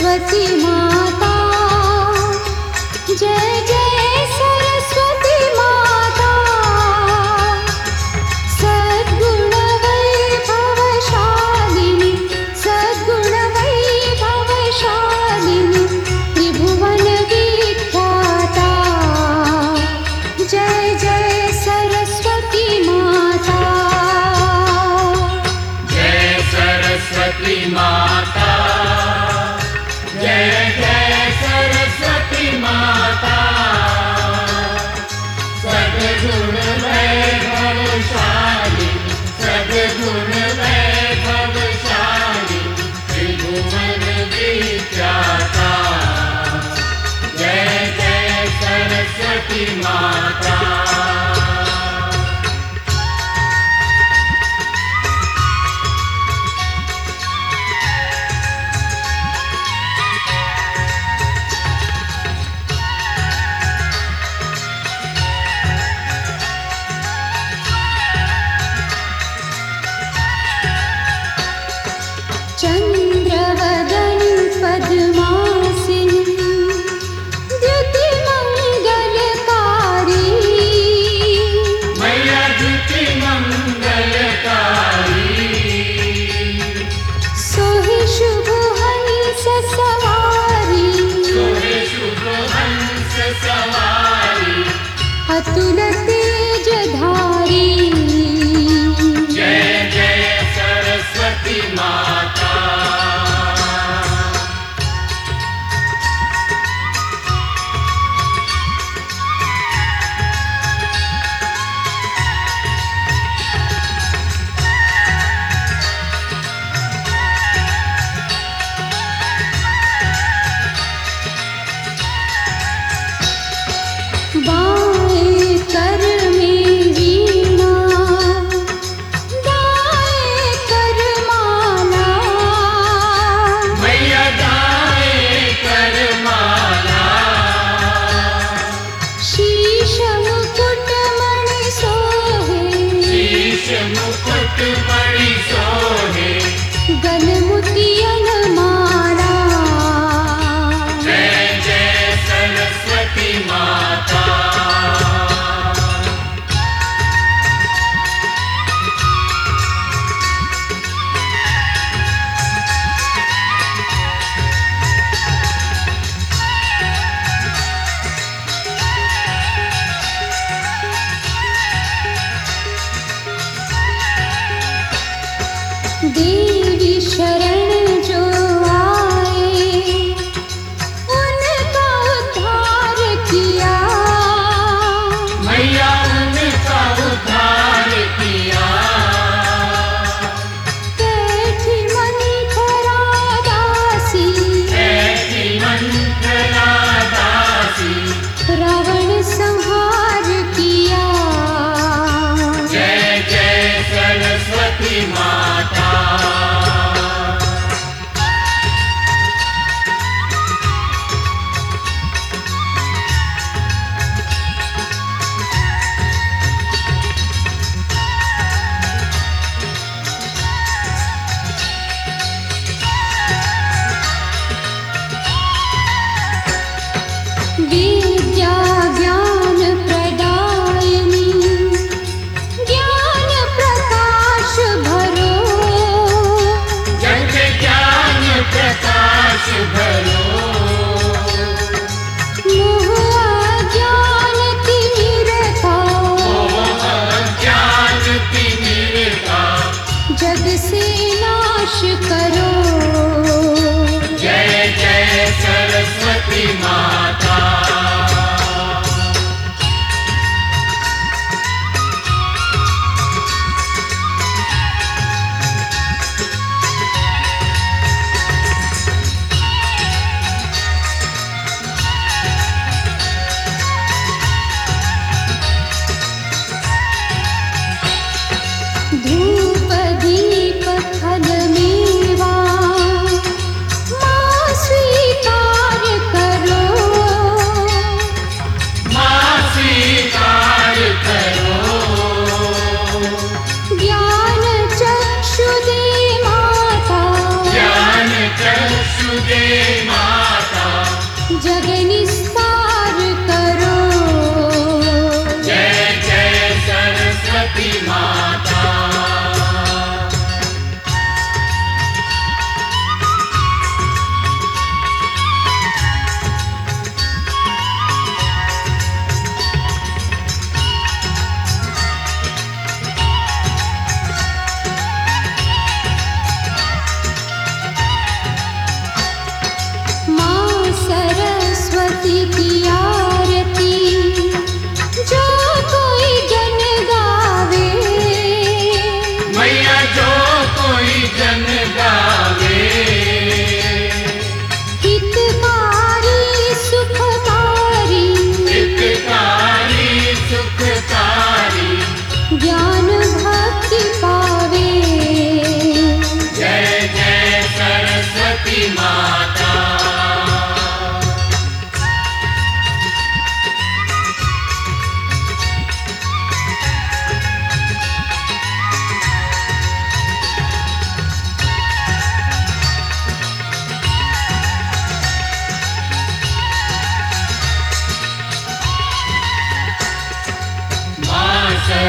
सरस्वती चंद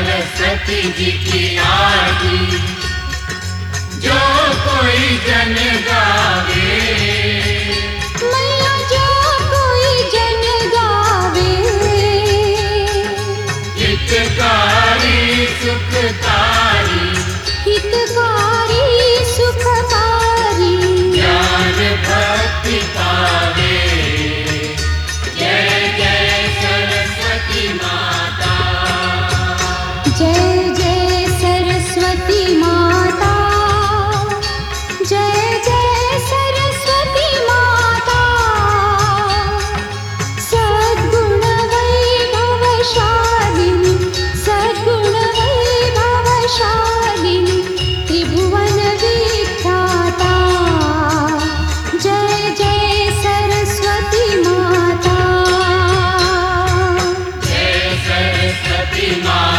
सरस्वती जी की आरती जो कोई जन गावे। सरस्वती